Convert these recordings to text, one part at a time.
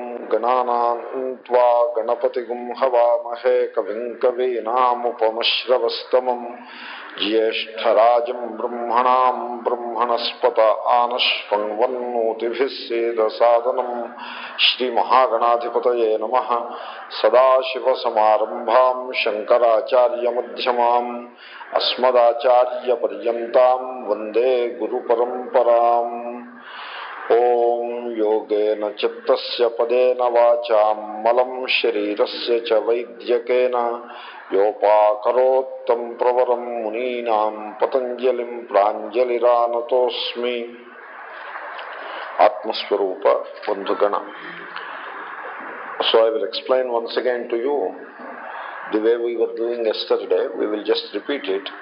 गणानान्त्वा गणपतिगुं हवामहे कविं कवीनामुपमश्रवस्तमम् ज्येष्ठराजम् ब्रह्मणाम् ब्रह्मणस्पत आनश्वन्वन्नोतिभिः सेदसादनम् श्रीमहागणाधिपतये नमः। सदाशिवसमारम्भाम् शङ्कराचार्यमध्यमाम् अस्मदाचार्यपर्यन्ताम् वंदे गुरुपरम्पराम्। ఓం యోగేన చిత్తస్య పదేన వాచా మలం శరీరస్య చ వైద్యకేన యోపాకరోత్తం ప్రవరం మునీనాం పతంజలిం ప్రాంజలిరానతోస్మి. ఆత్మస్వరూప బంధుగణ. So I will explain once again to you the way we were doing yesterday we will just repeat it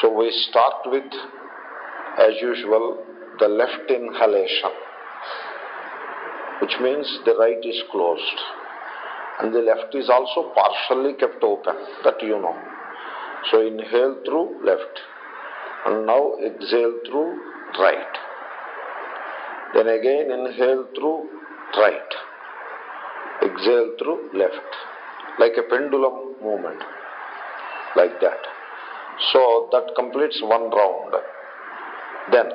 so we start with as usual the left inhalation, which means the right is closed. And the left is also partially kept open, that you know. So inhale through left, and now exhale through right. Then again inhale through right, exhale through left, like a pendulum movement, like that. So that completes one round. Then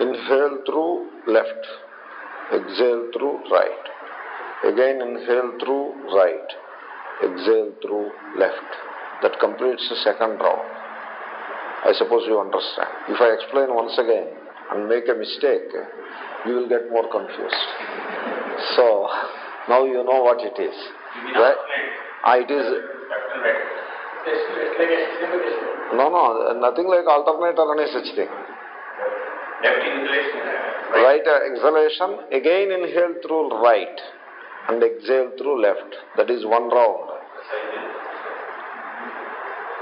Inhale through left, exhale through right. Again inhale through right, exhale through left. That completes the second round. I suppose you understand. If I explain once again and make a mistake, you will get more confused. So, now you know what it is. Right? Ah, it is. No, no, nothing like alternate or any such thing. Inhalation. Right exhalation, again inhale through right and exhale through left. That is one round.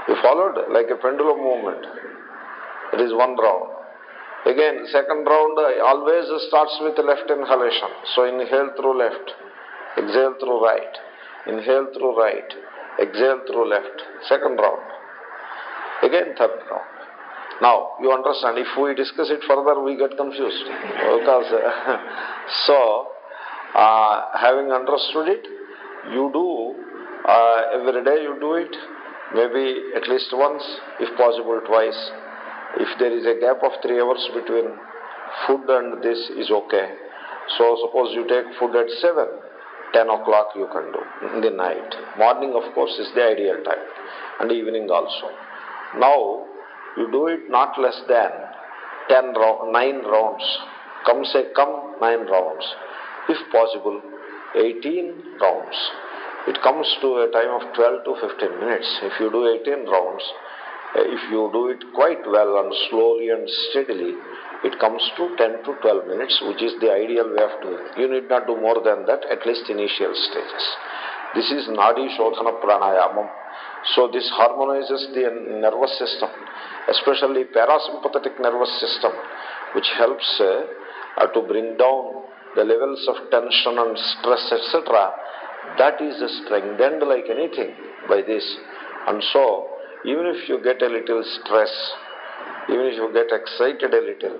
You followed? Like a pendulum movement. That is one round. Again, second round uh, always starts with left inhalation. So inhale through left, exhale through right, inhale through right, exhale through left. Second round. Again, third round. Now, you understand, if we discuss it further, we get confused. Because, so, uh, having understood it, you do, uh, every day you do it, maybe at least once, if possible twice. If there is a gap of three hours between food and this is okay. So, suppose you take food at 7, 10 o'clock you can do in the night. Morning, of course, is the ideal time, and evening also. Now, you do it not less than 10 round, 9 rounds. Come say come 9 rounds. If possible, 18 rounds. It comes to a time of 12 to 15 minutes. If you do 18 rounds, eh, if you do it quite well and slowly and steadily, it comes to 10 to 12 minutes, which is the ideal way of doing. You need not do more than that, at least initial stages. This is Nadi Shodhana Pranayamam. So this harmonizes the nervous system, especially parasympathetic nervous system, which helps uh, uh, to bring down the levels of tension and stress, etc. That is strengthened like anything by this. And so, even if you get a little stress, even if you get excited a little,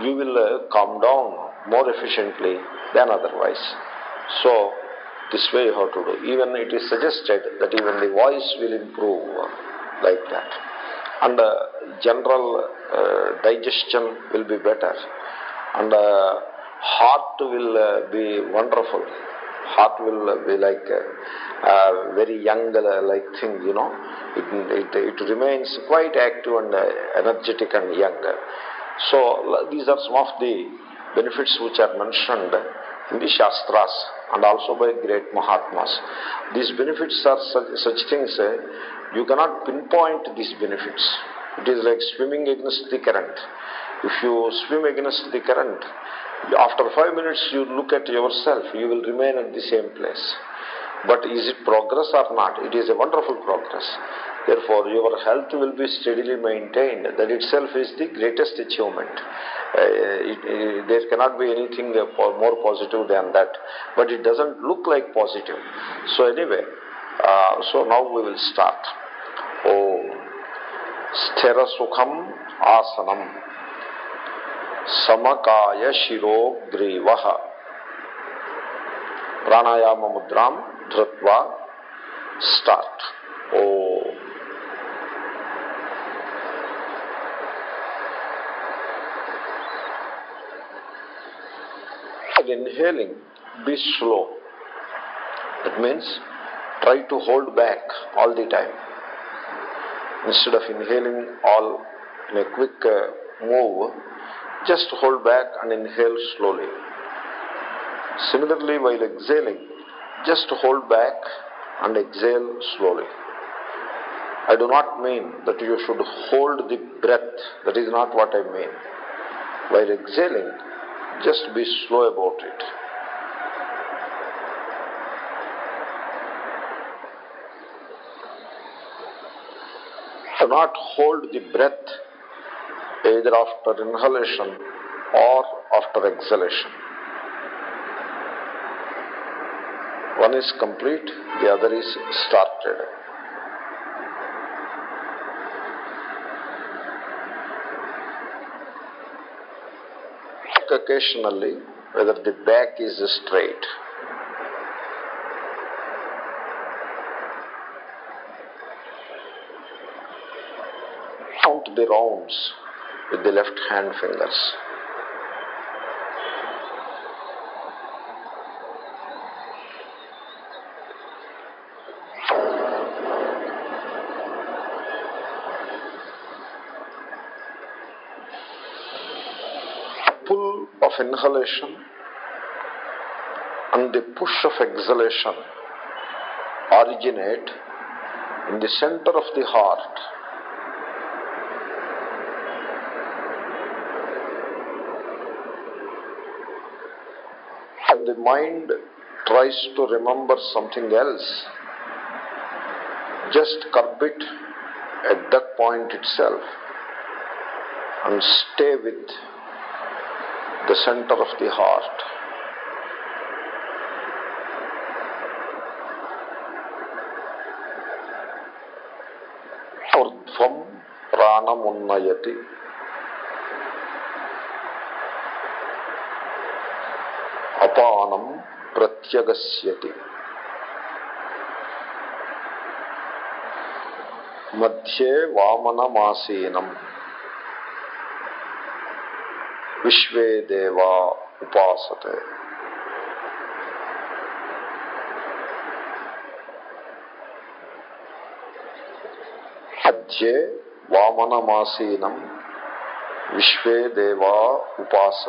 you will uh, calm down more efficiently than otherwise. So, this way you have to do. Even it is suggested that even the voice will improve like that. And uh, general uh, digestion will be better. And uh, heart will uh, be wonderful. Heart will be like a very young like thing, you know. It, it, it remains quite active and energetic and young. So these are some of the benefits which are mentioned in the Shastras and also by great Mahatmas. These benefits are such, such things, uh, you cannot pinpoint these benefits. It is like swimming against the current. If you swim against the current, after five minutes you look at yourself, you will remain at the same place. But is it progress or not? It is a wonderful progress. Therefore, your health will be steadily maintained. That itself is the greatest achievement. Uh, it, it, there cannot be anything more positive than that. But it doesn't look like positive. So anyway, uh, so now we will start. Om Sthira Sukham Asanam Samakaya Shiro Grivaha Pranayama mudram dhrutva start. Oh. Inhaling, be slow. That means try to hold back all the time. Instead of inhaling all in a quick uh, move, just hold back and inhale slowly. Similarly, while exhaling, just hold back and exhale slowly. I do not mean that you should hold the breath. That is not what I mean. While exhaling, just be slow about it. Do not hold the breath either after inhalation or after exhalation. One is complete, the other is started. Occasionally whether the back is straight. Count the rounds with the left hand fingers. pull of inhalation and the push of exhalation originate in the center of the heart. And the mind tries to remember something else. Just curb it at that point itself and stay with the center of the heart. ऊर्ध्वं प्राणमुन्नयति अपानं प्रत्यगस्यति मध्ये वामनमासीनम् विश्व देवा उपासते। हज्ये machine विश्व देवा उपास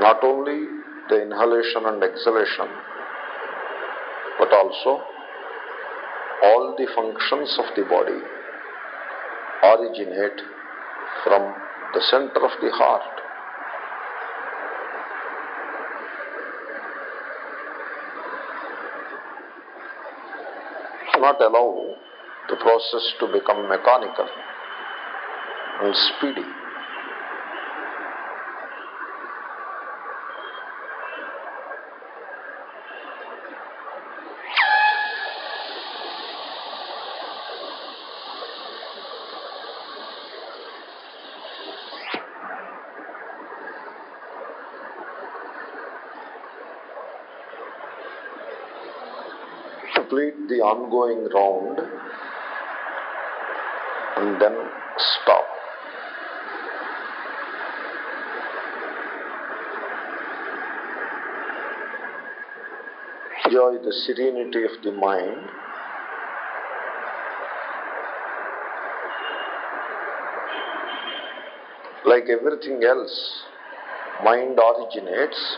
not only the inhalation and exhalation but also all the functions of the body originate from the center of the heart. Not allow the process to become mechanical and speedy. Complete the ongoing round and then stop. Enjoy the serenity of the mind. Like everything else, mind originates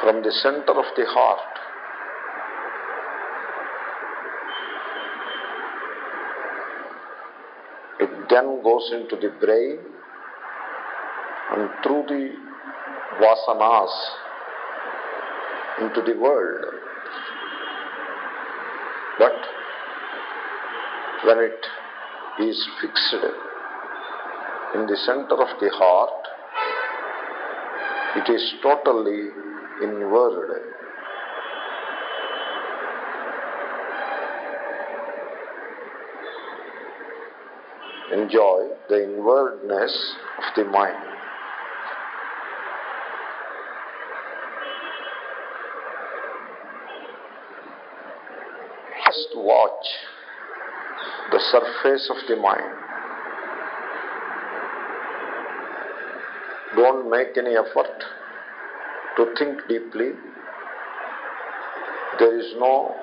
from the center of the heart. It then goes into the brain and through the vasanas into the world. But when it is fixed in the center of the heart, it is totally inward. enjoy the inwardness of the mind. Just watch the surface of the mind. Don't make any effort to think deeply. There is no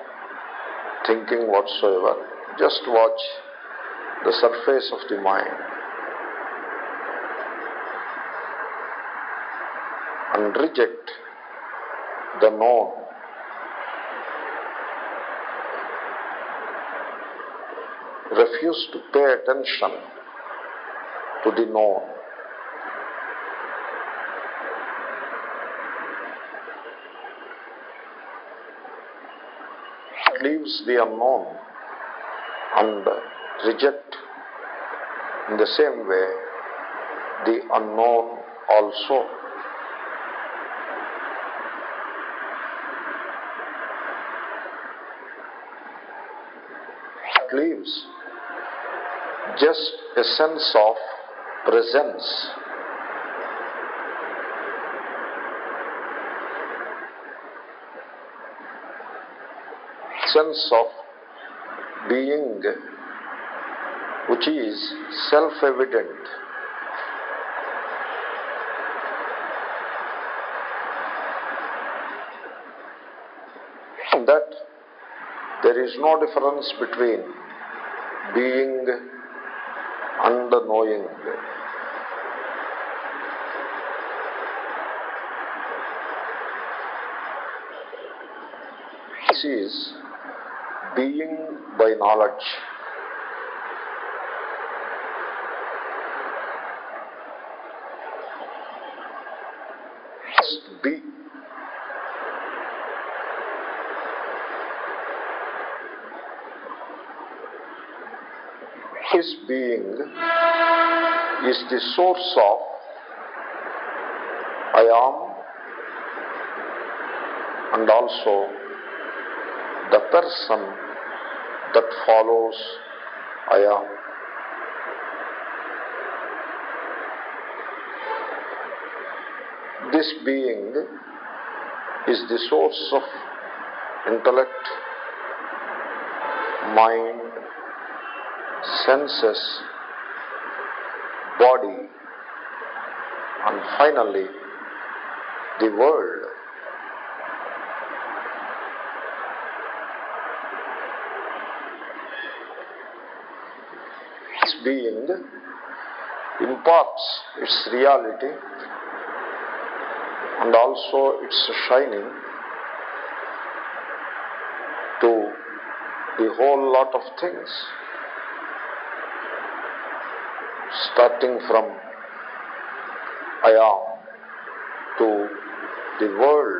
thinking whatsoever. Just watch the surface of the mind. And reject the known. Refuse to pay attention to the known. Leaves the unknown and reject in the same way the unknown also. It leaves just a sense of presence. Sense of being which is self evident. That there is no difference between being and knowing. This is being by knowledge. Just be. His being is the source of I am and also the person that follows I am. This being is the source of intellect, mind, senses, body, and finally the world. This being imparts its reality and also its shining to the whole lot of things, starting from I am to the world.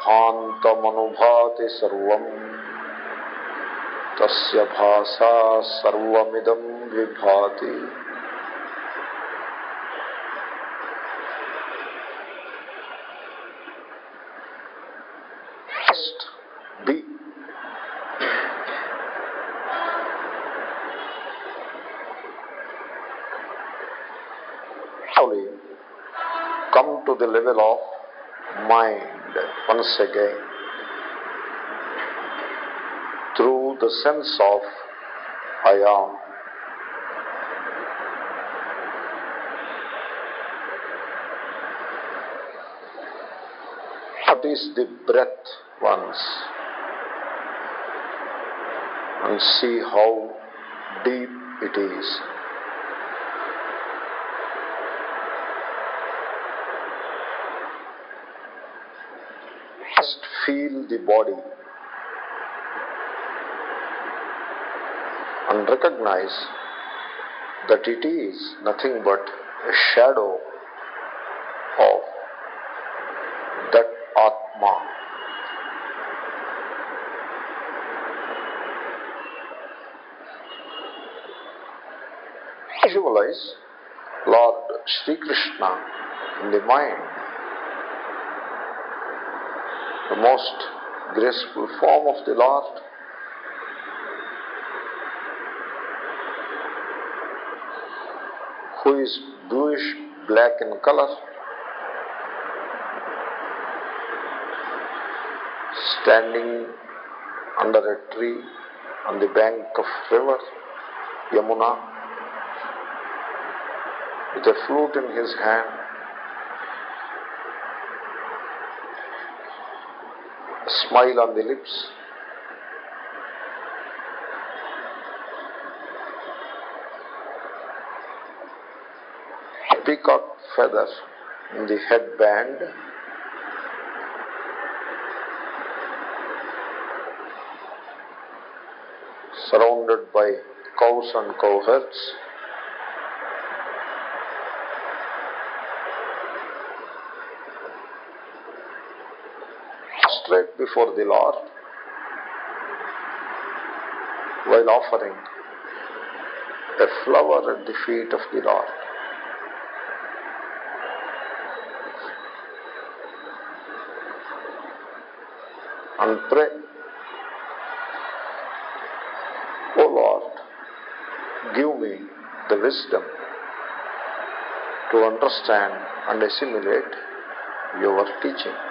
भान्तमनुभाति सर्वम् तस्य भासा सर्वमिदं विभाति Slowly come to the level of mind once again through the sense of I am. What is the breath once? And see how deep it is. Just feel the body and recognize that it is nothing but a shadow of that Atma. Visualize Lord Sri Krishna in the mind, the most graceful form of the Lord. Who is bluish black in color. Standing under a tree on the bank of river Yamuna with a flute in his hand. A smile on the lips. Peacock feather in the headband. Surrounded by cows and cowherds. Straight before the Lord while offering a flower at the feet of the Lord. And pray, O Lord, give me the wisdom to understand and assimilate your teaching.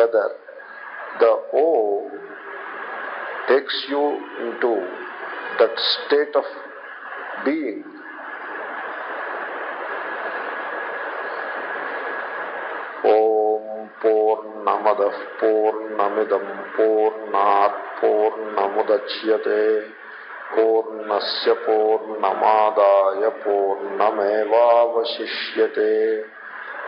whether the O takes you into that state of being. Om Purnamadah Purnamidam Purnat Purnamudachyate Purnasya Purnamadaaya Purnamevavashishyate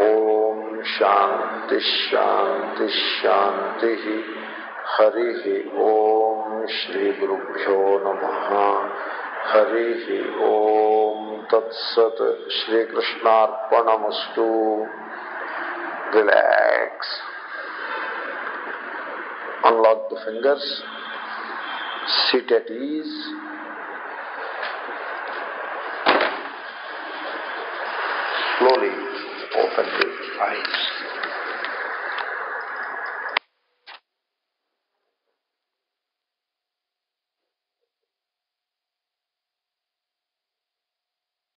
Om Shanti शांति शांति ही। हरि ही ओम श्री गुरुभ्यो नम। हरि ही ओम तत्सत Shri कृष्णार्पणमस्तु। Relax unlock the fingers sit at ease slowly open the eyes.